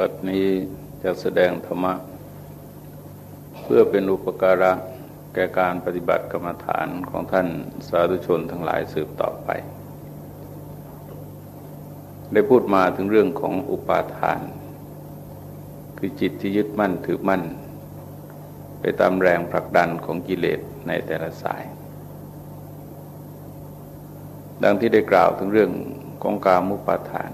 บัดนี้จะแสดงธรรมะ เพื่อเป็นอุปการะแก่การปฏิบัติกรรมฐานของท่านสาธุชนทั้งหลายสืบต่อไป ได้พูดมาถึงเรื่องของอุปาทาน คือจิตที่ยึดมั่นถือมั่น ไปตามแรงผลักดันของกิเลสในแต่ละสาย ดังที่ได้กล่าวถึงเรื่องของกามุปาทาน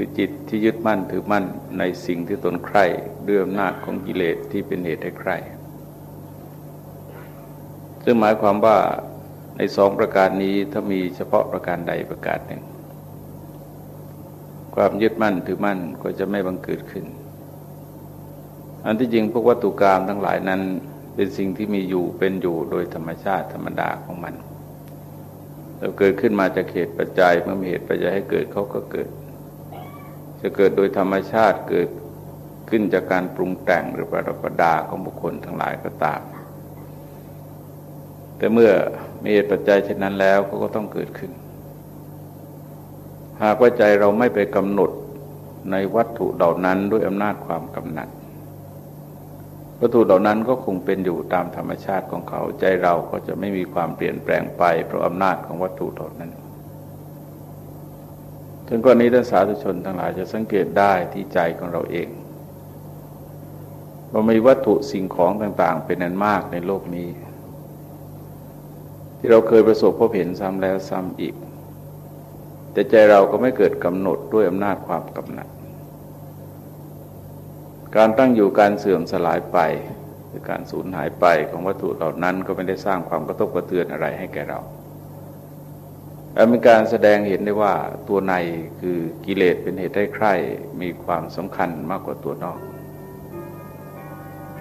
คือจิตที่ยึดมั่นถือมั่นในสิ่งที่ตนใคร่ด้วยอำนาจของกิเลสที่เป็นเหตุให้ใคร่ซึ่งหมายความว่าในสองประการนี้ถ้ามีเฉพาะประการใดประการหนึ่ง ความยึดมั่นถือมั่นก็จะไม่บังเกิดขึ้น อันที่จริงพวกวัตถุกรรมทั้งหลายนั้นเป็นสิ่งที่มีอยู่เป็นอยู่โดยธรรมชาติธรรมดาของมันเราเกิดขึ้นมาจากเหตุปัจจัยเมื่อมีเหตุปัจจัยให้เกิดเขาก็เกิด จะเกิดโดยธรรมชาติเกิดขึ้นจากการปรุงแต่งหรือประดับประดาของบุคคลทั้งหลายก็ตาม แต่เมื่อมีเหตุปัจจัยเช่นนั้นแล้วก็ต้องเกิดขึ้น หากว่าใจเราไม่ไปกำหนดในวัตถุเหล่านั้นด้วยอำนาจความกำหนัด วัตถุเหล่านั้นก็คงเป็นอยู่ตามธรรมชาติของเขา ใจเราก็จะไม่มีความเปลี่ยนแปลงไปเพราะอำนาจของวัตถุเหล่านั้น ถึงกรณีท่านสาธุชนทั้งหลายจะสังเกตได้ที่ใจของเราเองว่ามีวัตถุสิ่งของต่าง ๆ เป็นอันมากในโลกนี้ ที่เราเคยประสบพบเห็นซ้ำแล้วซ้ำอีก แต่ใจเราก็ไม่เกิดกำหนดด้วยอำนาจความกำหนัด การตั้งอยู่การเสื่อมสลายไปหรือการสูญหายไปของวัตถุเหล่านั้นก็ไม่ได้สร้างความกระทบกระเทือนอะไรให้แก่เรา เป็นการแสดงเห็นได้ว่าตัวในคือกิเลสเป็นเหตุให้ใคร่มีความสำคัญมากกว่าตัวนอก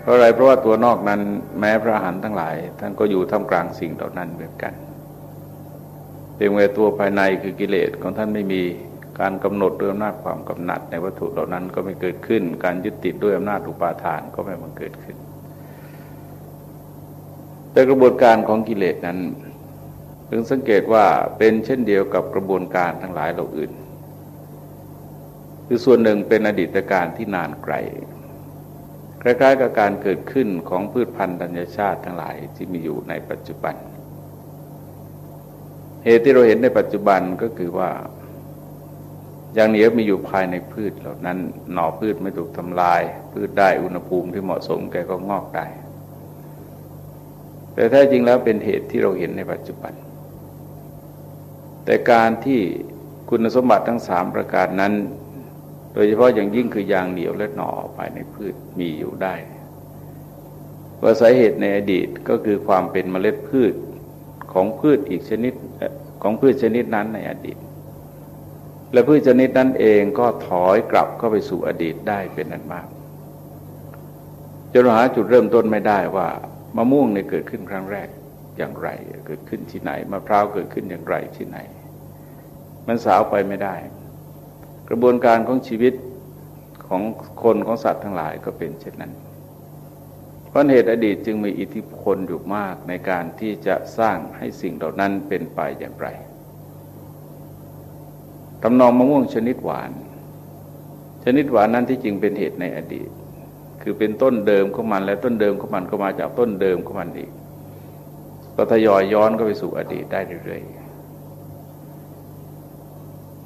เพราะอะไรเพราะว่าตัวนอกนั้นแม้พระหันทั้งหลาย ท่านก็อยู่ท่ามกลางสิ่งเหล่านั้นเหมือนกันเพียงแต่ตัวภายในคือกิเลสของท่านไม่มีการกำหนดด้วยอำนาจความกำหนัดในวัตถุเหล่านั้นก็ไม่เกิดขึ้น การยึดติดด้วยอำนาจอุปาทานก็ไม่บังเกิดขึ้น แต่กระบวนการของกิเลสนั้น พึงสังเกตว่าเป็นเช่นเดียวกับกระบวนการทั้งหลายเหล่าอื่น คือส่วนหนึ่งเป็นอดีตการที่นานไกลคล้ายๆกับการเกิดขึ้นของพืชพันธุ์ธัญชาติทั้งหลายที่มีอยู่ในปัจจุบัน เหตุที่เราเห็นในปัจจุบันก็คือว่า อย่างเหนียวมีอยู่ภายในพืชเหล่านั้น หน่อพืชไม่ถูกทำลาย พืชได้อุณหภูมิที่เหมาะสมแกก็งอกได้ แต่แท้จริงแล้วเป็นเหตุที่เราเห็นในปัจจุบัน แต่การที่คุณสมบัติทั้งสามประการนั้น โดยเฉพาะอย่างยิ่งคือยางเหนียวและหน่อภายในพืชมีอยู่ได้ว่าสาเหตุในอดีตก็คือความเป็นเมล็ดพืชของพืชอีกชนิดของพืชชนิดนั้นในอดีต และพืชชนิดนั้นเองก็ถอยกลับเข้าไปสู่อดีตได้เป็นอันมากจนหาจุดเริ่มต้นไม่ได้ว่ามะม่วงในเกิดขึ้นครั้งแรกอย่างไร เกิดขึ้นที่ไหนมะพร้าวเกิดขึ้นอย่างไรที่ไหน มันสาวไปไม่ได้ กระบวนการของชีวิตของคนของสัตว์ทั้งหลายก็เป็นเช่นนั้น เพราะเหตุอดีตจึงมีอิทธิพลอยู่มากในการที่จะสร้างให้สิ่งเหล่านั้นเป็นไปอย่างไรตำนองมะม่วงชนิดหวาน ชนิดหวานนั้นที่จริงเป็นเหตุในอดีต คือเป็นต้นเดิมของมัน และต้นเดิมของมันก็มาจากต้นเดิมของมันอีกก็ทยอยย้อนก็ไปสู่อดีตได้เรื่อยๆ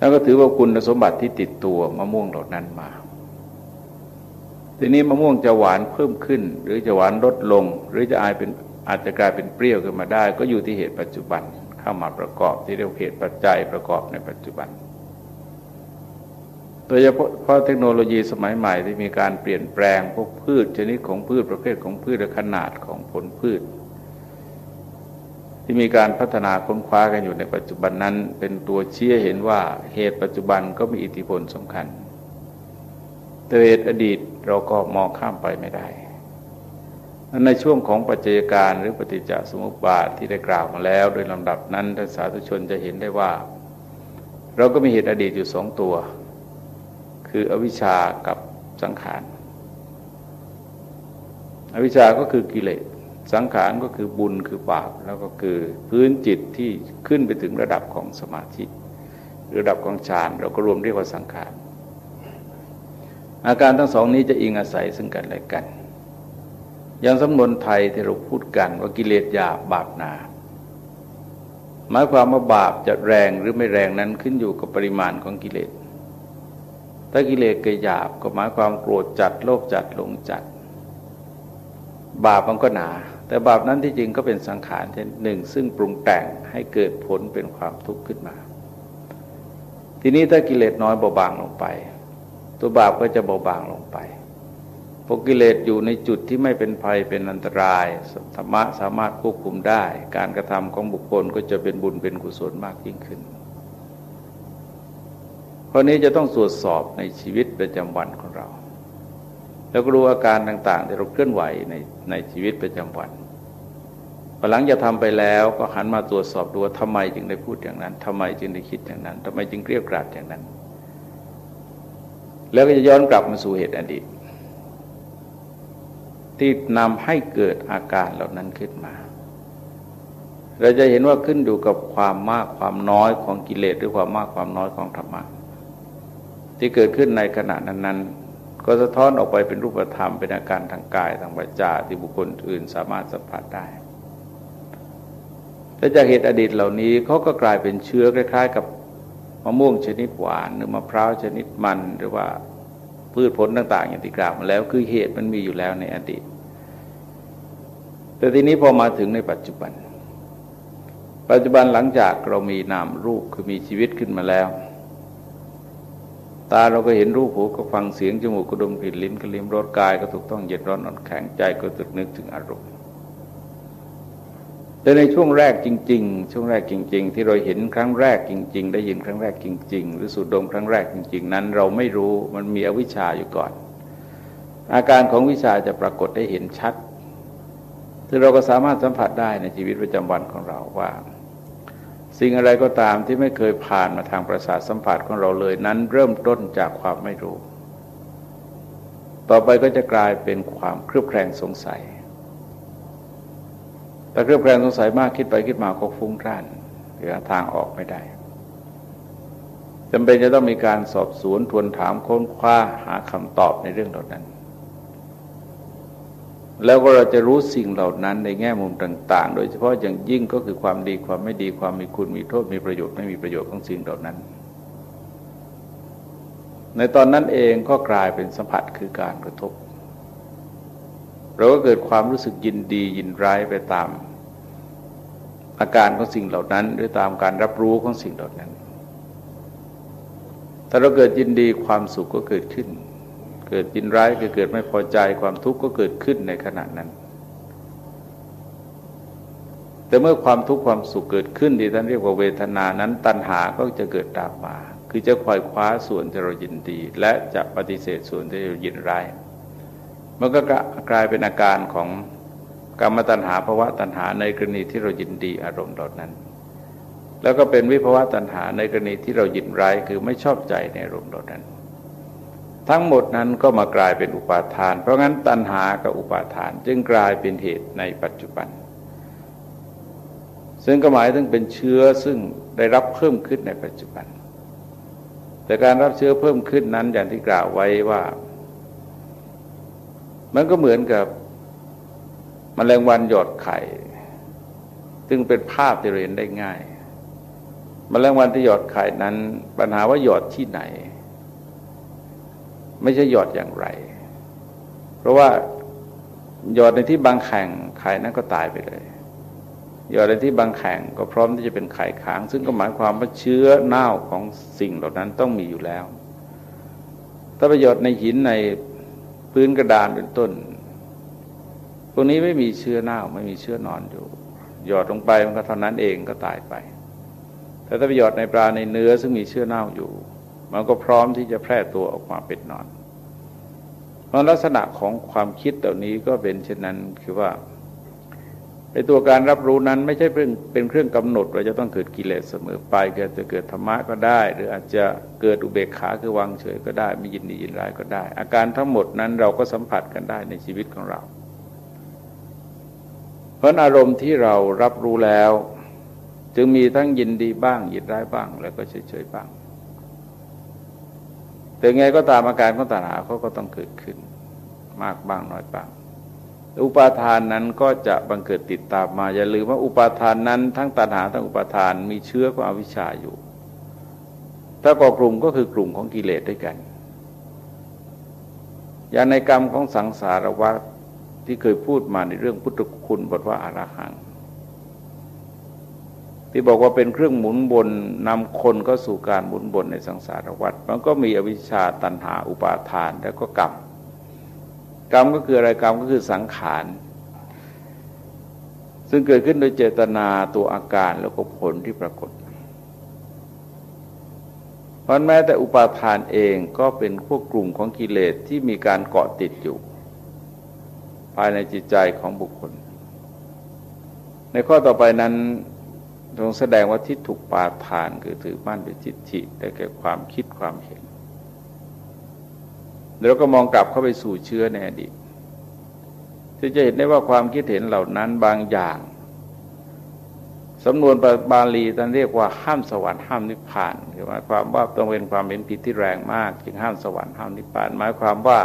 แล้วก็ถือว่าคุณสมบัติที่ติดตัวมะม่วงเหล่านั้นมา ทีนี้มะม่วงจะหวานเพิ่มขึ้น หรือจะหวานลดลง หรือจะอายเป็นอาจจะกลายเป็นเปรี้ยวขึ้นมาได้ ก็อยู่ที่เหตุปัจจุบันเข้ามาประกอบที่เรียกเหตุปัจจัยประกอบในปัจจุบันโดยเฉพาะเทคโนโลยีสมัยใหม่ที่มีการเปลี่ยนแปลงพวกพืชชนิดของพืชประเภทของพืชและขนาดของผลพืช ที่มีการพัฒนาค้นคว้ากันอยู่ในปัจจุบันนั้น เป็นตัวเชี้เห็นว่าเหตุปัจจุบันก็มีอิทธิพลสำคัญแต่เหตุอดีตเราก็มองข้ามไปไม่ได้ในช่วงของปัจจัยการหรือปฏิจจสมุปบาทที่ได้กล่าวมาแล้วโดยลำดับนั้นท่านสาธุชนจะเห็นได้ว่า เราก็มีเหตุอดีตอยู่สองตัว คืออวิชชากับสังขาร อวิชชาก็คือกิเลส สังขารก็คือบุญคือบาปแล้วก็คือพื้นจิตที่ขึ้นไปถึงระดับของสมาธิ ระดับของฌานเราก็รวมเรียกว่าสังขาร อาการทั้งสองนี้จะอิงอาศัยซึ่งกันและกัน อย่างสำนวนไทยที่เราพูดกันว่ากิเลสหยาบบาปหนาหมายความว่าบาปจะแรงหรือไม่แรงนั้นขึ้นอยู่กับปริมาณของกิเลสถ้ากิเลสเกยหยาบก็หมายความโกรธจัดโลภจัดหลงจัด บาปมันก็หนา แต่บาปนั้นที่จริงก็เป็นสังขารเช่นหนึ่ง ซึ่งปรุงแต่งให้เกิดผลเป็นความทุกข์ขึ้นมา ทีนี้ถ้ากิเลสน้อยเบาบางลงไป ตัวบาปก็จะเบาบางลงไปพกิเลสอยู่ในจุดที่ไม่เป็นภัยเป็นอันตรายธรรมะสามารถควบคุมได้ การกระทำของบุคคลก็จะเป็นบุญเป็นกุศลมากยิ่งขึ้นเพราะนี้จะต้องตรวจสอบในชีวิตประจำวันของเรา แล้วก็รู้อาการต่างๆที่เราเคลื่อนไหวในในชีวิตประจำวันพอหลังจะทำไปแล้วก็หันมาตรวจสอบดูว่าทำไมจึงได้พูดอย่างนั้นทำไมจึงได้คิดอย่างนั้นทำไมจึงเกลียดกราดอย่างนั้น แล้วก็จะย้อนกลับมาสู่เหตุอดีต ที่นำให้เกิดอาการเหล่านั้นขึ้นมา เราจะเห็นว่าขึ้นอยู่กับความมากความน้อยของกิเลสหรือความมากความน้อยของธรรมะที่เกิดขึ้นในขณะนั้นๆ ก็สะท้อนออกไปเป็นรูปธรรมเป็นอาการทางกายทางวาจาที่บุคคลอื่นสามารถสัมผัสได้และจากเหตุอดีตเหล่านี้เขาก็กลายเป็นเชื้อคล้าย ๆ กับมะม่วงชนิดหวานหรือมะพร้าวชนิดมัน หรือว่าพืชผลต่าง ๆ อย่างที่กล่าวมาแล้วคือเหตุมันมีอยู่แล้วในอดีต แต่ทีนี้พอมาถึงในปัจจุบัน ปัจจุบันหลังจากเรามีนามรูปคือมีชีวิตขึ้นมาแล้ว ตาเราก็เห็นรูปหูก็ฟังเสียงจมูกก็ดมกลิ่นลิ้นก็ลิ้มรสกายก็ถูกต้องเย็นร้อนอ่อนแข็งใจก็ตึกนึกถึงอารมณ์แต่ในช่วงแรกจริง ๆ ช่วงแรกจริง ๆ ที่เราเห็นครั้งแรกจริง ๆ ได้ยินครั้งแรกจริง ๆ หรือสูดดมครั้งแรกจริง ๆ นั้น เราไม่รู้มันมีอวิชชาอยู่ก่อน อาการของวิชาจะปรากฏได้เห็นชัดซึ่เราก็สามารถสัมผัสได้ในชีวิตประจำวันของเราว่า สิ่งอะไรก็ตามที่ไม่เคยผ่านมาทางประสาทสัมผัสของเราเลยนั้นเริ่มต้นจากความไม่รู้ ต่อไปก็จะกลายเป็นความเครือบแคลงสงสัยแต่เครือบแคลงสงสัยมากคิดไปคิดมาก็ฟุ้งซ่านหาทางออกไม่ได้จำเป็นจะต้องมีการสอบสวนทวนถามค้นคว้าหาคำตอบในเรื่องเหล่านั้น แล้วก็เราจะรู้สิ่งเหล่านั้นในแง่มุมต่าง ๆ โดยเฉพาะอย่างยิ่งก็คือความดีความไม่ดีความมีคุณมีโทษมีประโยชน์ไม่มีประโยชน์ของสิ่งเหล่านั้น ในตอนนั้นเองก็กลายเป็นสัมผัสคือการกระทบ เราก็เกิดความรู้สึกยินดียินร้ายไปตาม อาการของสิ่งเหล่านั้น หรือตามการรับรู้ของสิ่งเหล่านั้น ถ้าเราเกิดยินดีความสุขก็เกิดขึ้น เกิดยินร้ายก็เกิดไม่พอใจความทุกข์ก็เกิดขึ้นในขณะนั้น แต่เมื่อความทุกข์ความสุขเกิดขึ้นที่ท่านเรียกว่าเวทนานั้นตัณหาก็จะเกิดตามมา คือจะคอยคว้าส่วนที่เรายินดี และจะปฏิเสธส่วนที่เรายินร้ายมันก็กลายเป็นอาการของกรรมตัณหาภาวะตัณหาในกรณีที่เรายินดีอารมณ์เหล่านั้น แล้วก็เป็นวิภาวะตัณหาในกรณีที่เรายินร้ายคือไม่ชอบใจในอารมณ์เหล่านั้น ทั้งหมดนั้นก็มากลายเป็นอุปาทาน เพราะงั้นตัณหากับอุปาทาน จึงกลายเป็นเหตุในปัจจุบัน ซึ่งก็หมายถึงเป็นเชื้อซึ่งได้รับเพิ่มขึ้นในปัจจุบัน แต่การรับเชื้อเพิ่มขึ้นนั้นอย่างที่กล่าวไว้ว่า มันก็เหมือนกับมแมลงวันหยอดไข่ ซึ่งเป็นภาพที่เราเห็นได้ง่ายมแมลงวันที่หยอดไข่นั้น ปัญหาว่าหยอดที่ไหน ไม่ใช่หยอดอย่างไร เพราะว่าหยอดในที่บางแข่งไข่นั้นก็ตายไปเลยหยอดในที่บางแข่งก็พร้อมที่จะเป็นไข่ค้าง ซึ่งก็หมายความว่าเชื้อเน่าของสิ่งเหล่านั้นต้องมีอยู่แล้ว ถ้าไปหยอดในหินในพื้นกระดานเป็นต้นพวกนี้ไม่มีเชื้อเน่าไม่มีเชื้อนอนอยู่ หยอดลงไปมันก็เท่านั้นเองก็ตายไป แต่ถ้าไปหยอดในปลาในเนื้อซึ่งมีเชื้อเน่าอยู่ มันก็พร้อมที่จะแพร่ตัวออกมาเป็นนอน เพราะลักษณะของความคิดเหล่านี้ก็เป็นเช่นนั้นคือว่าในตัวการรับรู้นั้นไม่ใช่เป็นเป็นเครื่องกำหนดว่าจะต้องเกิดกิเลสเสมอไปเกิดจะเกิดธรรมะก็ได้ หรืออาจจะเกิดอุเบกขาคือวางเฉยก็ได้ไม่ยินดียินร้ายก็ได้ อาการทั้งหมดนั้นเราก็สัมผัสกันได้ในชีวิตของเรา เพราะอารมณ์ที่เรารับรู้แล้ว จึงมีทั้งยินดีบ้างยินร้ายบ้างแล้วก็เฉยๆบ้าง แต่ไงก็ตามอาการของตัณหาเขาก็ต้องเกิดขึ้น มากบ้างน้อยบ้างอุปาทานนั้นก็จะบังเกิดติดตามมาอย่าลืมว่าอุปาทานนั้นทั้งตัณหาทั้งอุปาทานมีเชื้อของอวิชชาอยู่ ถ้าก่อกลุ่มก็คือกลุ่มของกิเลสด้วยกัน อย่างในกรรมของสังสารวัฏที่เคยพูดมาในเรื่องพุทธคุณบทว่าอารหัง ที่บอกว่าเป็นเครื่องหมุนบนนำคนก็สู่การหมุนบนในสังสารวัฏมันก็มีอวิชชาตัณหาอุปาทานแล้วก็กรรมกรรมก็คืออะไรกรรมก็คือสังขารซึ่งเกิดขึ้นโดยเจตนาตัวอาการแล้วก็ผลที่ปรากฏเพราะแม้แต่อุปาทานเองก็เป็นพวกกลุ่มของกิเลสที่มีการเกาะติดอยู่ ภายในจิตใจของบุคคล ในข้อต่อไปนั้น ตรงแสดงว่าทิฏฐุปาทานคือถือมั่นเป็นจิตทิได้แก่ความคิดความเห็น แล้วก็มองกลับเข้าไปสู่เชื้อในอดีตที่จะเห็นได้ว่าความคิดเห็นเหล่านั้นบางอย่างสำนวนบาลีท่านเรียกว่าห้ามสวรรค์ห้ามนิพพานคือหมายความว่าต้องเป็นความเห็นผิดที่แรงมากจึงห้ามสวรรค์ห้ามนิพพาน หมายความว่า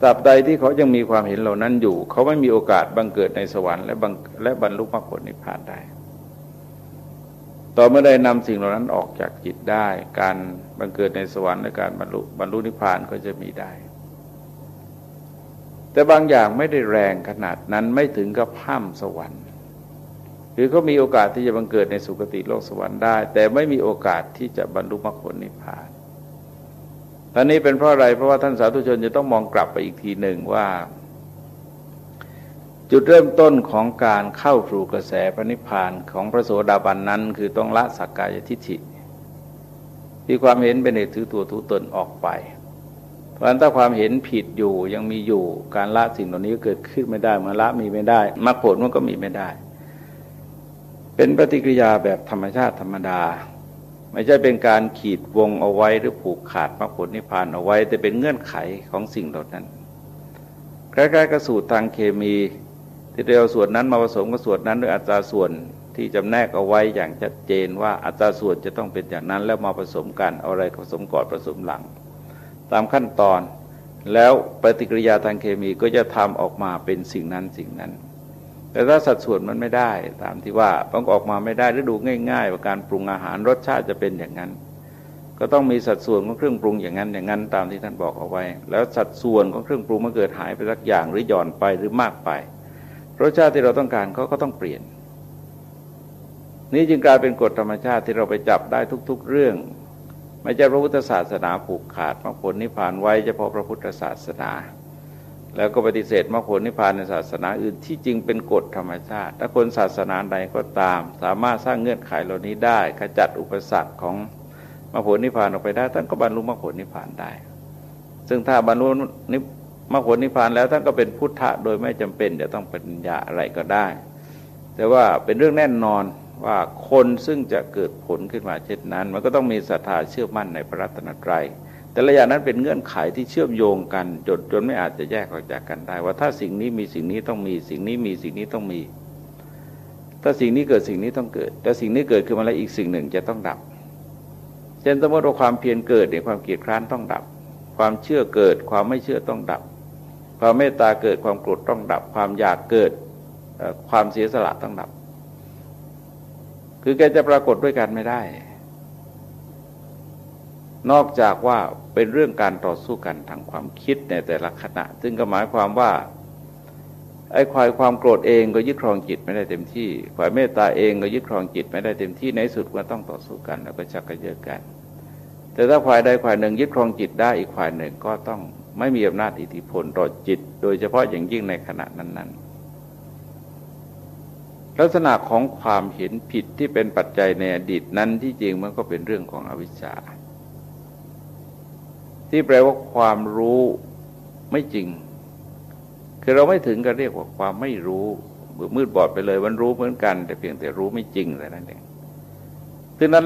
ตราบใดที่เขายังมีความเห็นเหล่านั้นอยู่ เขาไม่มีโอกาสบังเกิดในสวรรค์และและบรรลุมรรคผลนิพพานได้ ต่อเมื่อได้นำสิ่งเหล่านั้นออกจากจิตได้ การบังเกิดในสวรรค์และการบรรลุบรรลุนิพพานก็จะมีได้ แต่บางอย่างไม่ได้แรงขนาดนั้นไม่ถึงกับห้ามสวรรค์คือเขามีโอกาสที่จะบังเกิดในสุคติโลกสวรรค์ได้ แต่ไม่มีโอกาสที่จะบรรลุมรรคผลนิพพานตอนนี้เป็นเพราะอะไรเพราะว่าท่านสาธุชนจะต้องมองกลับไปอีกทีหนึ่งว่า จุดเริ่มต้นของการเข้าสู่กระแสพระนิพพานของพระโสดาบันนั้น คือต้องละสักกายทิฏฐิที่ความเห็นเป็นเหตุถือตัวทุตนออกไป เพราะฉะนั้นถ้าความเห็นผิดอยู่ยังมีอยู่การละสิ่งเหล่านี้เกิดขึ้นไม่ได้มาละมีไม่ได้มรรคผลมันก็มีไม่ได้ เป็นปฏิกิริยาแบบธรรมชาติธรรมดา ไม่ใช่เป็นการขีดวงเอาไว้หรือผูกขาดมรรคผลนิพพานเอาไว้ แต่เป็นเงื่อนไขของสิ่งเหล่านั้นคล้ๆกับสูตรทางเคมี ที่เราส่วนนั้นมาผสมกับส่วนนั้นด้วยอัตราส่วนที่จำแนกเอาไว้อย่างชัดเจนว่าอัตราส่วนจะต้องเป็นอย่างนั้นแล้วมาผสมกันเอาอะไรผสมก่อนผสมหลัง ตามขั้นตอนแล้วปฏิกิริยาทางเคมีก็จะทำออกมาเป็นสิ่งนั้นสิ่งนั้น แต่ถ้าสัดส่วนมันไม่ได้ตามที่ว่าต้องออกมาไม่ได้หรือดูง่ายๆว่าการปรุงอาหารรสชาติจะเป็นอย่างนั้น ก็ต้องมีสัดส่วนของเครื่องปรุงอย่างนั้นอย่างนั้น ตามที่ท่านบอกเอาไว้ แล้วสัดส่วนของเครื่องปรุงมันเกิดหายไปสักอย่างหรือหย่อนไปหรือมากไป รสชาติที่เราต้องการเขาก็ต้องเปลี่ยน นี้จึงกลายเป็นกฎธรรมชาติที่เราไปจับได้ทุก ๆ เรื่อง ไม่ใช่พระพุทธศาสนาผูกขาดมรรคผลนิพพานไว้เฉพาะพระพุทธศาสนา แล้วก็ปฏิเสธมรรคผลนิพพานในศาสนาอื่นที่จริงเป็นกฎธรรมชาติ ถ้าคนศาสนาใดก็ตาม สามารถสร้างเงื่อนไขเหล่านี้ได้ขจัดอุปสรรคของมรรคผลนิพพานออกไปได้ท่านก็บรรลุมรรคผลนิพพานได้ ซึ่งถ้าบรรลุ มรรคผลนิพพานแล้วท่านก็เป็นพุทธะโดยไม่จำเป็นจะต้องเป็นญาอะไรก็ได้ แต่ว่าเป็นเรื่องแน่นอนว่าคนซึ่งจะเกิดผลขึ้นมาเช่นนั้น มันก็ต้องมีศรัทธาเชื่อมั่นในพระรัตนตรัยแต่ละอย่างนั้นเป็นเงื่อนไขที่เชื่อมโยงกันจนจนไม่อาจจะแยกออกจากกันได้ ว่าถ้าสิ่งนี้มีสิ่งนี้ต้องมีสิ่งนี้มีสิ่งนี้ต้องมี ถ้าสิ่งนี้เกิดสิ่งนี้ต้องเกิด แต่สิ่งนี้เกิดขึ้นมาแล้วอีกสิ่งหนึ่งจะต้องดับเช่นสมมติว่าความเพียรเกิดเนี่ยความเกียดคร้านต้องดับ ความเชื่อเกิดความไม่เชื่อต้องดับ ความเมตตาเกิดความโกรธต้องดับ ความอยากเกิดความเสียสละต้องดับ คือแกจะปรากฏด้วยกันไม่ได้ นอกจากว่าเป็นเรื่องการต่อสู้กันทางความคิดในแต่ละขณะ ซึ่งก็หมายความว่าไอ้ควายความโกรธเองก็ยึดครองจิตไม่ได้เต็มที่ควายเมตตาเองก็ยึดครองจิตไม่ได้เต็มที่ในสุดก็ต้องต่อสู้กันแล้วก็ชักกระเยอะกัน แต่ถ้าควายใดควายหนึ่งยึดครองจิตได้อีกควายหนึ่งก็ต้อง ไม่มีอำนาจอิทธิพลต่อจิต โดยเฉพาะอย่างยิ่งในขณะนั้นๆ ลักษณะของความเห็นผิดที่เป็นปัจจัยในอดีตนั้นที่จริงมันก็เป็นเรื่องของอวิชชา ที่แปลว่าความรู้ไม่จริง คือเราไม่ถึงกับเรียกว่าความไม่รู้มืดบอดไปเลยมันรู้เหมือนกัน แต่เพียงแต่รู้ไม่จริงแต่นั้นเองซึ่งนั่น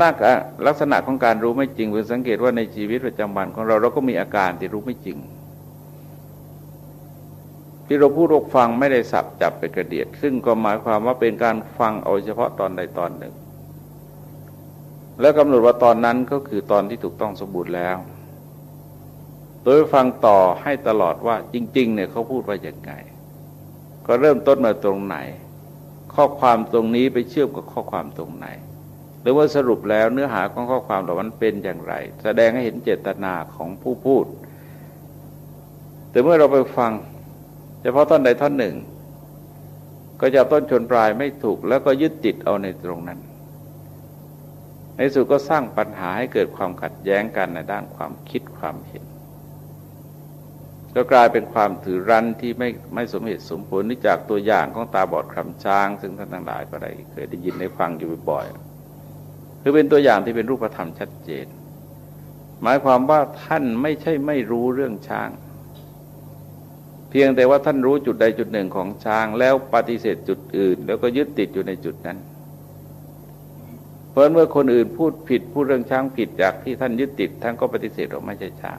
ลักษณะของการรู้ไม่จริงเพื่อสังเกตว่าในชีวิตประจำวันของเราเราก็มีอาการที่รู้ไม่จริง ที่เราพูดอกฟังไม่ได้สับจับไปกระเดียด ซึ่งก็หมายความว่าเป็นการฟังเอาเฉพาะตอนใดตอนหนึ่ง แล้วกำหนดว่าตอนนั้นก็คือตอนที่ถูกต้องสมบูรณ์แล้ว โดยฟังต่อให้ตลอดว่าจริง ๆ เนี่ยเขาพูดว่าอย่างไง ก็เริ่มต้นมาตรงไหน ข้อความตรงนี้ไปเชื่อมกับข้อความตรงไหน หรือว่าสรุปแล้วเนื้อหาของข้อความเหล่านั้นเป็นอย่างไร แสดงให้เห็นเจตนาของผู้พูด แต่เมื่อเราไปฟัง เฉพาะท่อนใดท่อนหนึ่ง ก็จะต้นชนปลายไม่ถูก แล้วก็ยึดติดเอาในตรงนั้น ในสุดก็สร้างปัญหาให้เกิดความขัดแย้งกันในด้านความคิดความเห็นก็กลายเป็นความถือรั้นที่ไม่ไม่สมเหตุสมผลนี่จากตัวอย่างของตาบอดคำช้าง ซึ่งท่านทั้งหลายก็ได้เคยได้ยินได้ฟังอยู่บ่อยๆคือเป็นตัวอย่างที่เป็นรูปธรรมชัดเจน หมายความว่าท่านไม่ใช่ไม่รู้เรื่องช้าง พียงแต่ว่าท่านรู้จุดใดจุดหนึ่งของช้าง แล้วปฏิเสธจุดอื่น แล้วก็ยึดติดอยู่ในจุดนั้น เพราะเมื่อคนอื่นพูดผิดพูดเรื่องช้างผิดจากที่ท่านยึดติดท่านก็ปฏิเสธว่าไม่ใช่ช้าง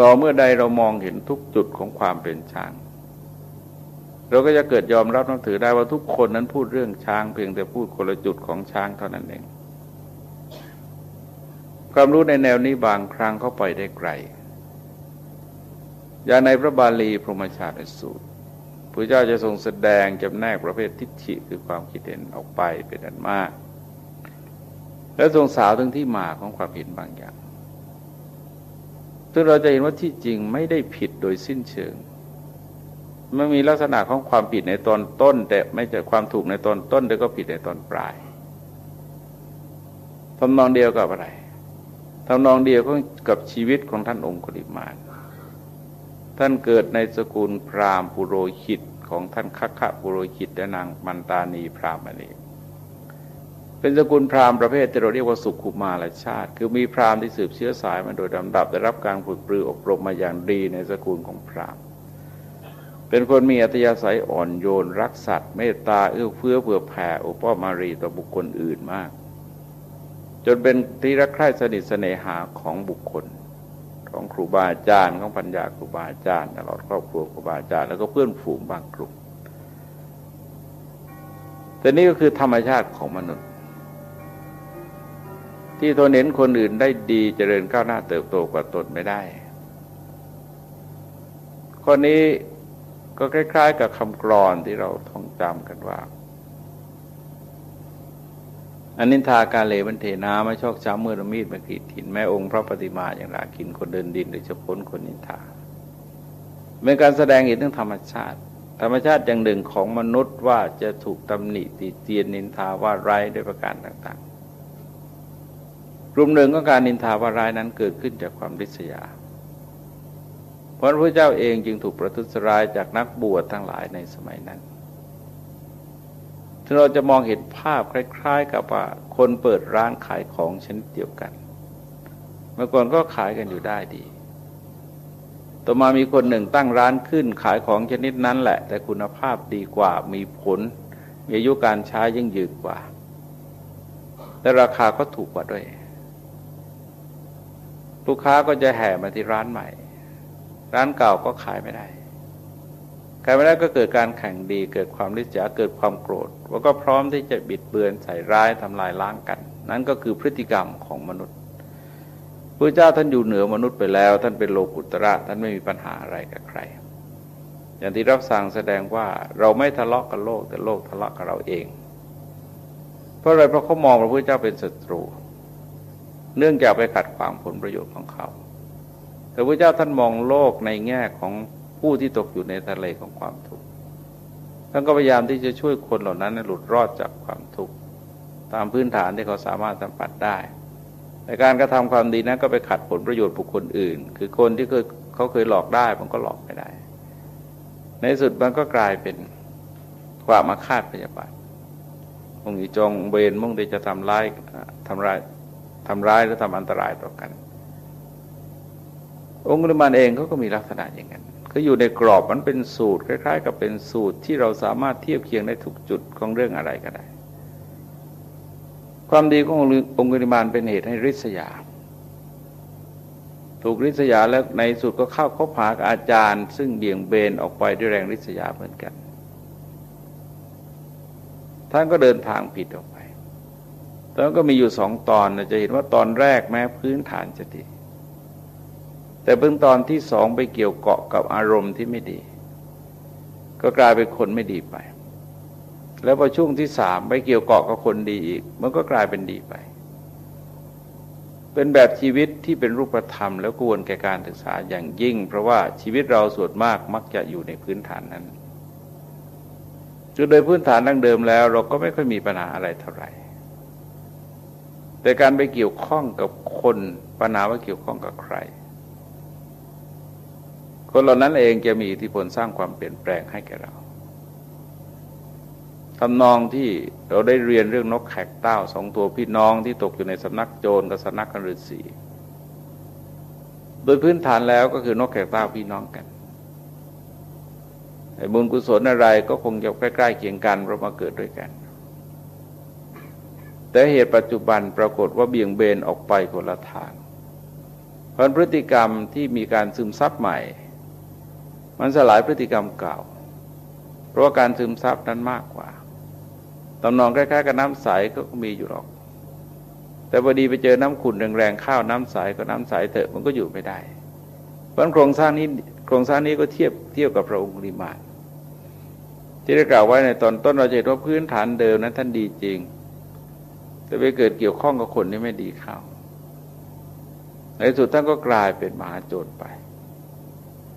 ต่อเมื่อใดเรามองเห็นทุกจุดของความเป็นช้าง เราก็จะเกิดยอมรับนับถือได้ว่าทุกคนนั้นพูดเรื่องช้าง เพียงแต่พูดคนละจุดของช้างเท่านั้นเองความรู้ในแนวนี้บางครั้งเข้าไปได้ไกล อย่างในพระบาลีพรหมชาติสูตรพระเจ้าจะทรงแสดงจำแนกประเภททิฏฐิคือความคิดเห็นออกไปเป็นอันมาก และทรงสาวถึงที่มาของความเห็นบางอย่าง ซึ่งเราจะเห็นว่าที่จริงไม่ได้ผิดโดยสิ้นเชิงมันมีลักษณะของความผิดในตอนต้น แต่ไม่ใช่ความถูกในตอนต้นแต่ก็ผิดในตอนปลายทำนองเดียวกับอะไรทำนองเดียวกับชีวิตของท่านองค์กริมาน ท่านเกิดในสกุลพราหมณ์ปุโรหิตของท่านคัคคะปุโรหิตและนางมันตานีพราหมณีเป็นสกุลพราหมณ์ประเภทที่เราเรียกว่าสุขุมารชาติ คือมีพราหมณ์ที่สืบเชื้อสายมาโดยลำดับได้รับการฝึกปรืออบรมมาอย่างดีในสกุลของพราหมณ์ เป็นคนมีอัตยาศัยอ่อนโยน รักสัตว์เมตตาเอื้อเฟื้อเผื่อแผ่อุปมารีต่อบุคคลอื่นมาก จนเป็นที่รักใคร่สนิทเสน่หาของบุคคล ของครูบาอาจารย์ของปัญญาครูบาอาจารย์ตลอดครอบครัวครูบาอาจารย์แล้วก็เพื่อนฝูงบางกลุ่มแต่นี่ก็คือธรรมชาติของมนุษย์ ที่ทนเห็นคนอื่นได้ดีเจริญก้าวหน้าเติบโตกว่าตนไม่ได้ ข้อนี้ก็คล้าย ๆ กับคำกรอนที่เราท่องจำกันว่า อันนินทาการเลมันเทนาไม่ชอกช้ำเมื่อระมีดมากรีดถินแม่องค์พระปฏิมาอย่างรากินคนเดินดินโดยเฉพาะคนนินทาเป็นการแสดงเห็นถึงธรรมชาติ ธรรมชาติอย่างหนึ่งของมนุษย์ว่าจะถูกตำหนิตีเตียนนินทาว่าไร้ด้วยประการต่างกลุ่มหนึ่งก็การนินทาว่ารายนั้นเกิดขึ้นจากความริษยา เพราะพระเจ้าเองจึงถูกประทุษร้ายจากนักบวชทั้งหลายในสมัยนั้น เราจะมองเห็นภาพคล้าย ๆ กับว่าคนเปิดร้านขายของชนิดเดียวกัน เมื่อก่อนก็ขายกันอยู่ได้ดี ต่อมามีคนหนึ่งตั้งร้านขึ้นขายของชนิดนั้นแหละ แต่คุณภาพดีกว่ามีผล มีอายุการใช้ยิ่งยืนกว่า แต่ราคาก็ถูกกว่าด้วย ลูกค้าก็จะแห่มาที่ร้านใหม่ ร้านเก่าก็ขายไม่ได้ ขายไม่ได้ก็เกิดการแข่งดี เกิดความริษยาเกิดความโกรธว่าก็พร้อมที่จะบิดเบือนใส่ร้ายทำลายล้างกัน นั่นก็คือพฤติกรรมของมนุษย์พระเจ้าท่านอยู่เหนือมนุษย์ไปแล้ว ท่านเป็นโลกุตระท่านไม่มีปัญหาอะไรกับใคร อย่างที่รับสั่งแสดงว่าเราไม่ทะเลาะกับโลก แต่โลกทะเลาะกับเราเอง เพราะอะไรเพราะเขามองพระพุทธเจ้าเป็นศัตรู เนื่องจากไปขัดขวางผลประโยชน์ของเขา แต่พระเจ้าท่านมองโลกในแง่ของ ผู้ที่ตกอยู่ในทะเลของความทุกข์ท่านก็พยายามที่จะช่วยคนเหล่านั้นหลุดรอดจากความทุกข์ตามพื้นฐานที่เขาสามารถสัมผัสได้ ในการกระทำความดีนั้นก็ไปขัดผลประโยชน์บุคคลอื่น คือคนที่เคยเขาเคยหลอกได้มันก็หลอกไม่ได้ ในสุดมันก็กลายเป็นความมาคาดพยาบาทมุ่งจงเบนมุ่งที่จะทำร้ายทำร้ายทำร้ายหรือทำอันตรายต่อกัน องค์ุลมานเองเขาก็มีลักษณะอย่างนั้น เขาอยู่ในกรอบมันเป็นสูตร คล้าย ๆ กับเป็นสูตรที่เราสามารถเทียบเคียงได้ทุกจุดของเรื่องอะไรก็ได้ ความดีขององค์ุลิมานเป็นเหตุให้ริษยา ถูกริษยาแล้วในสุดก็เข้าคบหากับอาจารย์ ซึ่งเบี่ยงเบนออกไปด้วยแรงริษยาเหมือนกัน ท่านก็เดินทางผิดออกแล้วก็มีอยู่สองตอนจะเห็นว่าตอนแรกแม้พื้นฐานจะดี แต่เบื้องตอนที่สองไปเกี่ยวเกาะกับอารมณ์ที่ไม่ดี ก็กลายเป็นคนไม่ดีไป แล้วพอช่วงที่สามไปเกี่ยวเกาะกับคนดีอีก มันก็กลายเป็นดีไป เป็นแบบชีวิตที่เป็นรูปธรรม แล้วควรแก่การศึกษาอย่างยิ่ง เพราะว่าชีวิตเราส่วนมากมักจะอยู่ในพื้นฐานนั้นจุดโดยพื้นฐานดั้งเดิมแล้ว เราก็ไม่ค่อยมีปัญหาอะไรเท่าไหร่ แต่การไปเกี่ยวข้องกับคนปัญหาว่าเกี่ยวข้องกับใคร คนเหล่านั้นเองจะมีอิทธิพลสร้างความเปลี่ยนแปลงให้แก่เราทำนองที่เราได้เรียนเรื่องนกแขกเต้าสองตัวพี่น้องที่ตกอยู่ในสำนักโจรกับสำนักกฤษีโดยพื้นฐานแล้วก็คือนกแขกเต้าพี่น้องกันบุญกุศลอะไรก็คงจะใกล้ๆเคียงกันเพราะมาเกิดด้วยกัน แต่เหตุปัจจุบันปรากฏว่าเบี่ยงเบนออกไปคนละทางเพราะพฤติกรรมที่มีการซึมซับใหม่ มันสลายพฤติกรรมเก่า เพราะว่าการซึมซับนั้นมากกว่าตำนองคล้ายๆกับน้ำใสก็มีอยู่หรอก แต่พอดีไปเจอน้ำขุ่นแรงๆข้าวน้ำใสก็น้ำใสเถอะมันก็อยู่ไม่ได้เพราะโครงสร้างนี้โครงสร้างนี้ก็เทียบเทียบกับพระองค์ริมานที่ได้กล่าวไว้ในตอนต้นเราจะเห็นว่าพื้นฐานเดิมนั้นท่านดีจริง แต่ไปเกิดเกี่ยวข้องกับคนที่ไม่ดีเข้าในสุดท่านก็กลายเป็นมหาโจรไป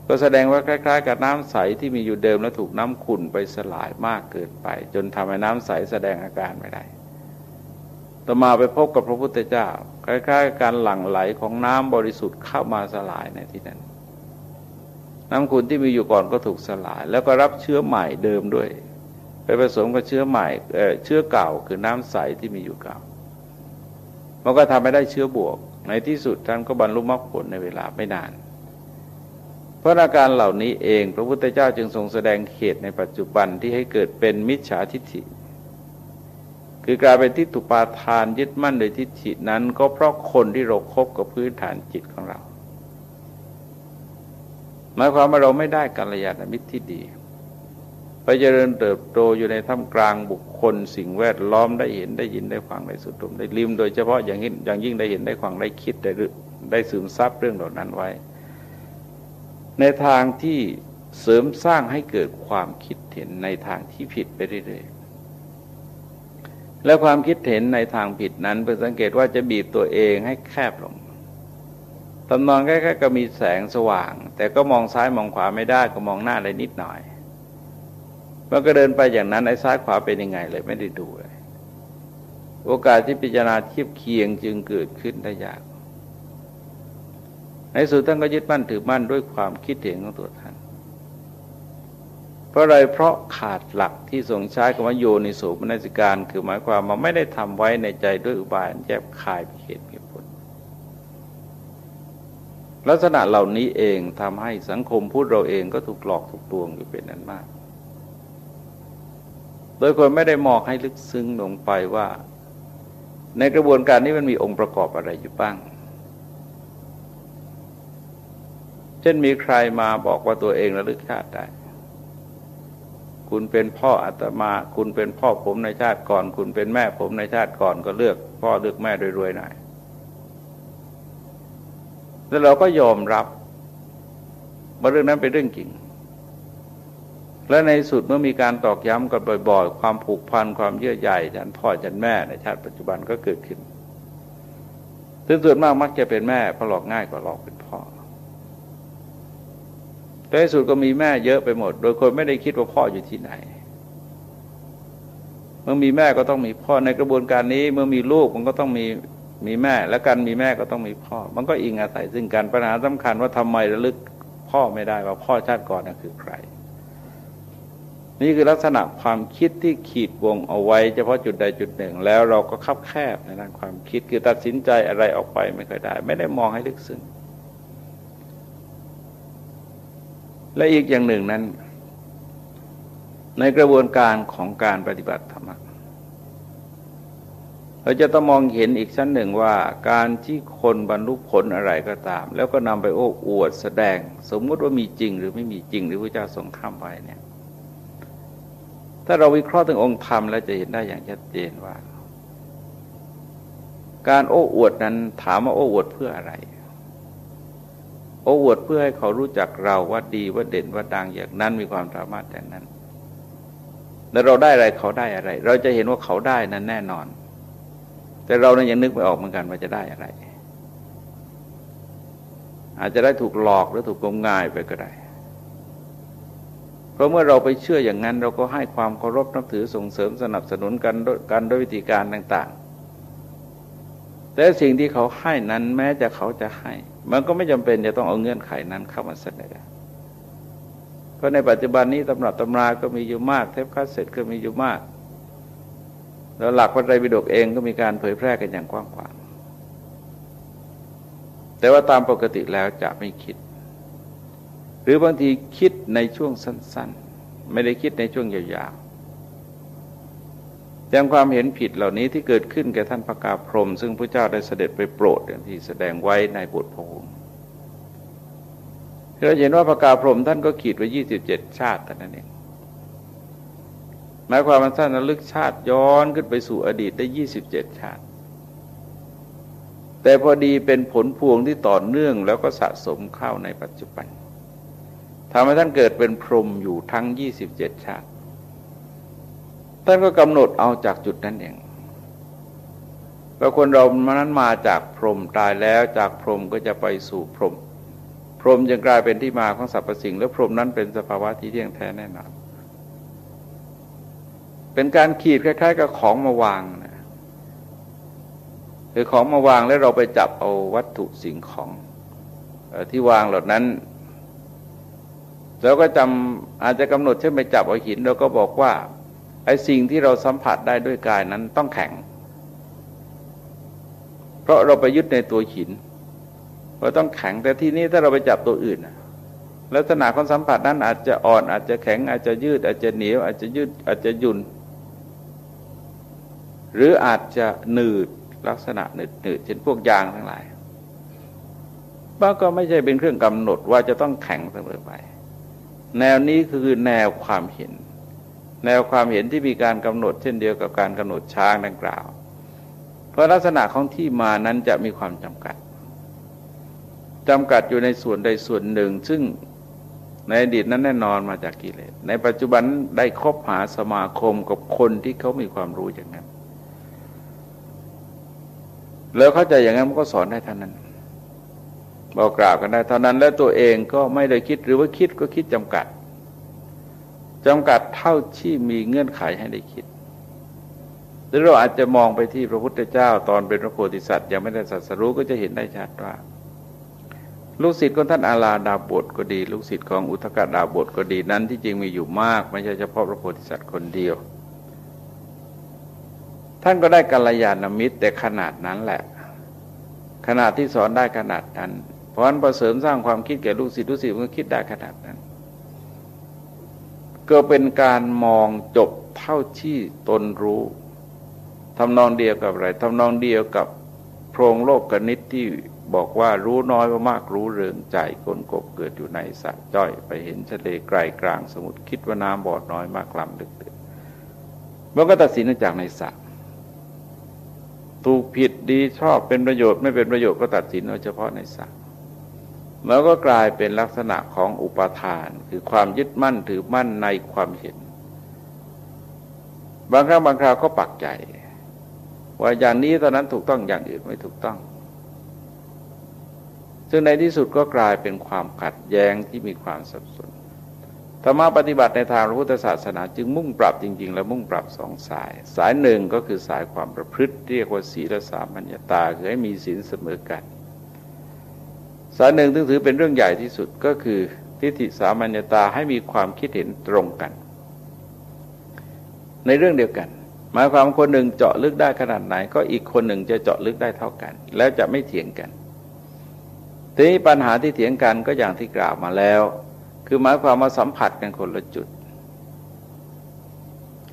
ก็แสดงว่าคล้ายๆ กับน้ำใสที่มีอยู่เดิมแล้วถูกน้ำขุ่นไปสลายมากเกินไป จนทำให้น้ำใสแสดงอาการไม่ได้ ต่อมาไปพบกับพระพุทธเจ้า คล้ายๆการหลั่งไหลของน้ำบริสุทธิ์เข้ามาสลายในที่นั้น น้ำขุ่นที่มีอยู่ก่อนก็ถูกสลาย แล้วก็รับเชื้อใหม่เดิมด้วย ไปผสมกับเชื้อใหม่เชื้อเก่าคือน้ำใสที่มีอยู่เก่า มันก็ทำให้ได้เชื้อบวก ในที่สุดท่านก็บรรลุมรรคผลในเวลาไม่นาน ราะอาการเหล่านี้เอง พระพุทธเจ้าจึงทรงแสดงเหตุในปัจจุบันที่ให้เกิดเป็นมิจฉาทิฏฐิ คือกลายเป็นทิฏฐุปาทานยึดมั่นโดยทิฏฐินั้น ก็เพราะคนที่เราครบกับพื้นฐานจิตของเรา หมายความว่าเราไม่ได้กัลยาณมิตรที่ดีไปเจริญเติบโตอยู่ในท่ามกลางบุคคล สิ่งแวดล้อมได้เห็นได้ยินได้ฟังได้สุดมได้ลิมโดยเฉพาะอย่างยิ่งอย่างยิ่งได้เห็นได้ฟังได้คิดได้ได้ซึมซับเรื่องเหล่านั้นไว้ ในทางที่เสริมสร้างให้เกิดความคิดเห็นในทางที่ผิดไปเรื่อยๆ และความคิดเห็นในทางผิดนั้นเพื่อสังเกตว่าจะบีบตัวเองให้แคบลงตำนองแค่ๆก็มีแสงสว่าง แต่ก็มองซ้ายมองขวาไม่ได้ก็มองหน้าอะไรนิดหน่อย มันก็เดินไปอย่างนั้นไอ้ซ้ายขวาเป็นยังไงเลยไม่ได้ดูเลย โอกาสที่พิจารณาเทียบเคียงจึงเกิดขึ้นได้ยาก ในสุดท่านก็ยึดมั่นถือมั่นด้วยความคิดเห็นของตัวท่าน เพราะอะไรเพราะขาดหลักที่ทรงใช้คำว่าโยนิโสมนสิการ คือหมายความว่าไม่ได้ทำไว้ในใจด้วยอุบายแยบคายเหตุผล ลักษณะเหล่านี้เองทำให้สังคมพูดเราเองก็ถูกหลอกถูกตวงอยู่เป็นนั้นมาก โดยคนไม่ได้มองให้ลึกซึ้งลงไปว่า ในกระบวนการนี้มันมีองค์ประกอบอะไรอยู่บ้าง เช่นมีใครมาบอกว่าตัวเองระลึกชาติได้ คุณเป็นพ่ออาตมา คุณเป็นพ่อผมในชาติก่อน คุณเป็นแม่ผมในชาติก่อนก็เลือก พ่อเลือกแม่รวยๆหน่อยแล้วเราก็ยอมรับว่าเรื่องนั้นเป็นเรื่องจริง และในสุดเมื่อมีการตอกย้ำกันบ่อยๆ ความผูกพันความเยื่อใยฉันพ่อฉันแม่ในชาติปัจจุบันก็เกิดขึ้นซึ่งส่วนมากมักจะเป็นแม่เพราะหลอกง่ายกว่าหลอกเป็นพ่อ แต่ในสุดก็มีแม่เยอะไปหมด โดยคนไม่ได้คิดว่าพ่ออยู่ที่ไหน เมื่อมีแม่ก็ต้องมีพ่อในกระบวนการนี้ เมื่อมีลูกมันก็ต้องมีมีแม่ และกันมีแม่ก็ต้องมีพ่อ มันก็อิงอาศัยซึ่งกันปัญหาสำคัญว่าทำไมระลึกพ่อไม่ได้ว่าพ่อชาติก่อนนั้นคือใคร นี่คือลักษณะความคิดที่ขีดวงเอาไว้ เฉพาะจุดใดจุดหนึ่ง แล้วเราก็คับแคบในด้านความคิดคือตัดสินใจอะไรออกไปไม่เคยได้ ไม่ได้มองให้ลึกซึ้ง และอีกอย่างหนึ่งนั้น ในกระบวนการของการปฏิบัติธรรมเราจะต้องมองเห็นอีกชั้นหนึ่งว่าการที่คนบรรลุผลอะไรก็ตาม แล้วก็นำไปโอ้อวดแสดง สมมติว่ามีจริงหรือไม่มีจริงหรือพระเจ้าทรงข้ามไปเนี่ยถ้าเราวิเคราะห์ถึงองค์ธรรมแล้วจะเห็นได้อย่างชัดเจนว่า การโอ้อวดนั้นถามว่าโอ้อวดเพื่ออะไร อ้อวดเพื่อให้เขารู้จักเราว่าดีว่าเด่นว่าดังอย่างนั้นมีความสามารถอย่นั้น แล้วเราได้อะไรเขาได้อะไร เราจะเห็นว่าเขาได้นั้นแน่นอน แต่เรานั้นยังนึกไม่ออกเหมือนกันว่าจะได้อะไร อาจจะได้ถูกหลอกหรือถูกงมงายไปก็ได้ เพราะเมื่อเราไปเชื่ออย่างนั้น เราก็ให้ความเคารพนับถือส่งเสริมสนับสนุนกันกันด้วยวิธีการต่าง ๆ แต่สิ่งที่เขาให้นั้นแม้จะเขาจะให้ มันก็ไม่จำเป็นจะต้องเอาเงื่อนไขนั้นเข้ามาเสนอ เพราะในปัจจุบันนี้ตำรับตำราก็มีอยู่มาก เทปคาสเซ็ตก็มีอยู่มาก แล้วหลักพระไตรปิฎกเองก็มีการเผยแพร่กันอย่างกว้างขวางแต่ว่าตามปกติแล้วจะไม่คิด หรือบางทีคิดในช่วงสั้น ๆ ไม่ได้คิดในช่วงยาวๆ ย่างความเห็นผิดเหล่านี้ที่เกิดขึ้นแก่ท่านพระกาพรม ซึ่งพระเจ้าได้เสด็จไปโปรดอย่างที่แสดงไว้ในบทพงเราเห็นว่าพระกาพรมท่านก็ขีดไว้ยี่สิบเจ็ดชาติแต่นั้นเองหมายความว่าท่านระลึกชาติย้อนขึ้นไปสู่อดีตได้ยี่สิบเจ็ดชาติ แต่พอดีเป็นผลพวงที่ต่อเนื่องแล้วก็สะสมเข้าในปัจจุบันทำให้ท่านเกิดเป็นพรหมอยู่ทั้งยี่สิบเจ็ดชาติ ท่านก็กำหนดเอาจากจุดนั้นเองว่าคนเรามานั้นมาจากพรหมตายแล้วจากพรหมก็จะไปสู่พรหมพรหมจึงกลายเป็นที่มาของสรรพสิ่ง และพรหมนั้นเป็นสภาวะที่เที่ยงแท้แน่นอนเป็นการขีดคล้าย ๆ กับของมาวางนะคือของมาวางแล้วเราไปจับเอาวัตถุสิ่งของที่วางเหล่านั้นเราก็จำอาจจะกำหนดเช่นไปจับเอาหินเราก็บอกว่า ไอ้สิ่งที่เราสัมผัสได้ด้วยกายนั้นต้องแข็ง เพราะเราไปยึดในตัวหินเราต้องแข็งแต่ที่นี้ถ้าเราไปจับตัวอื่นลักษณะของสัมผัสนั้นอาจจะอ่อน อาจจะแข็ง อาจจะยืด อาจจะเหนียว อาจจะยืด อาจจะยุ่นหรืออาจจะหนืดลักษณะหนืดหนืดเช่นพวกยางทั้งหลายบ้าก็ไม่ใช่เป็นเครื่องกำหนดว่าจะต้องแข็งเสมอไป แนวนี้คือแนวความเห็น แนวความเห็นที่มีการกำหนดเช่นเดียวกับการกำหนดช้างดังกล่าว เพราะลักษณะของที่มานั้นจะมีความจำกัดจำกัดอยู่ในส่วนใดส่วนหนึ่ง ซึ่งในอดีตนั้นแน่นอนมาจากกิเลส ในปัจจุบันได้คบหาสมาคมกับคนที่เขามีความรู้อย่างนั้น แล้วเข้าใจอย่างนั้นมันก็สอนได้เท่านั้น บอกกล่าวกันได้เท่านั้น แล้วตัวเองก็ไม่ได้คิดหรือว่าคิดก็คิดจำกัด จำกัดเท่าที่มีเงื่อนไขให้ได้คิด หรือเราอาจจะมองไปที่พระพุทธเจ้า ตอนเป็นพระโพธิสัตว์ยังไม่ได้สัสรู้ก็จะเห็นได้ชัดว่า ลูกศิษย์ของท่านอาลาดาบทก็ดี ลูกศิษย์ของอุทกดาบทก็ดีนั้นที่จริงมีอยู่มากไม่ใช่เฉพาะพระโพธิสัตว์คนเดียว ท่านก็ได้กัลยาณมิตรแต่ขนาดนั้นแหละ ขนาดที่สอนได้ขนาดนั้น เพราะนั้นพอเสริมสร้างความคิดแก่ลูกศิษย์ลูกศิษย์มันก็คิดได้ขนาดนั้น ก็เป็นการมองจบเท่าที่ตนรู้ทำนองเดียวกับอะไรทำนองเดียวกับโพรงโลกกนิตที่บอกว่ารู้น้อยว่ามากรู้เริงใจคนกบเกิดอยู่ในสระจ้อย ไปเห็นทะเลไกลกลางสมุทรคิดว่าน้ำบอดน้อยมากลำดึกเดือมันก็ตัดสินจากในสระถูกผิดดีชอบเป็นประโยชน์ไม่เป็นประโยชน์ก็ตัดสินเอาเฉพาะในสระ แล้วก็กลายเป็นลักษณะของอุปทาน คือความยึดมั่นถือมั่นในความเห็น บางครั้งบางคราวก็ปักใจ ว่าอย่างนี้ตอนนั้นถูกต้องอย่างอื่นไม่ถูกต้อง ซึ่งในที่สุดก็กลายเป็นความขัดแย้งที่มีความสับสนธรรมะปฏิบัติในทางพระพุทธศาสนา จึงมุ่งปรับจริง ๆ แล้วมุ่งปรับสองสาย สายหนึ่งก็คือสายความประพฤติ เรียกว่าศีลสามัญญาตาคือให้มีศีลเสมอกัน สายหนึ่งซึ่งถือเป็นเรื่องใหญ่ที่สุดก็คือทิฏฐิสามัญตาให้มีความคิดเห็นตรงกัน ในเรื่องเดียวกัน หมายความคนหนึ่งเจาะลึกได้ขนาดไหน ก็อีกคนหนึ่งจะเจาะลึกได้เท่ากัน แล้วจะไม่เถียงกันทีนี้ปัญหาที่เถียงกันก็อย่างที่กล่าวมาแล้ว คือหมายความว่าสัมผัสกันคนละจุด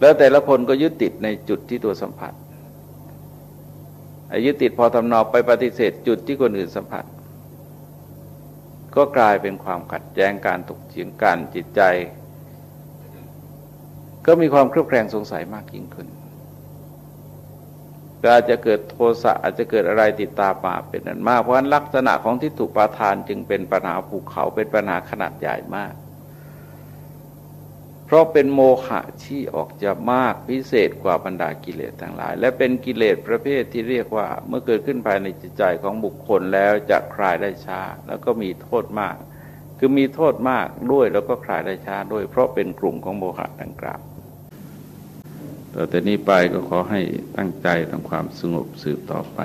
แล้วแต่ละคนก็ยึดติดในจุดที่ตัวสัมผัสยึดติดพอทำนอไปปฏิเสธจุดที่คนอื่นสัมผัส ก็กลายเป็นความขัดแย้งการตกเฉียงกันจิตใจ ก็มีความเครือบแคลงสงสัยมากยิ่งขึ้นก็อาจจะเกิดโทสะอาจจะเกิดอะไรติดตามมาเป็นนั้นมาก เพราะฉะนั้นลักษณะของทิฏฐุปาทานจึงเป็นปัญหาภูเขาเป็นปัญหาขนาดใหญ่มาก ราะเป็นโมหะที่ออกจะมากพิเศษกว่าบรรดากิเลสทั้งหลาย และเป็นกิเลสประเภทที่เรียกว่า เมื่อเกิดขึ้นภายในจิตใจของบุคคลแล้วจะคลายได้ช้า แล้วก็มีโทษมาก คือมีโทษมากด้วยแล้วก็คลายได้ช้าด้วย เพราะเป็นกลุ่มของโมหะดังกล่าวต่อแต่นี้ไปก็ขอให้ตั้งใจทำความสงบสืบต่อไป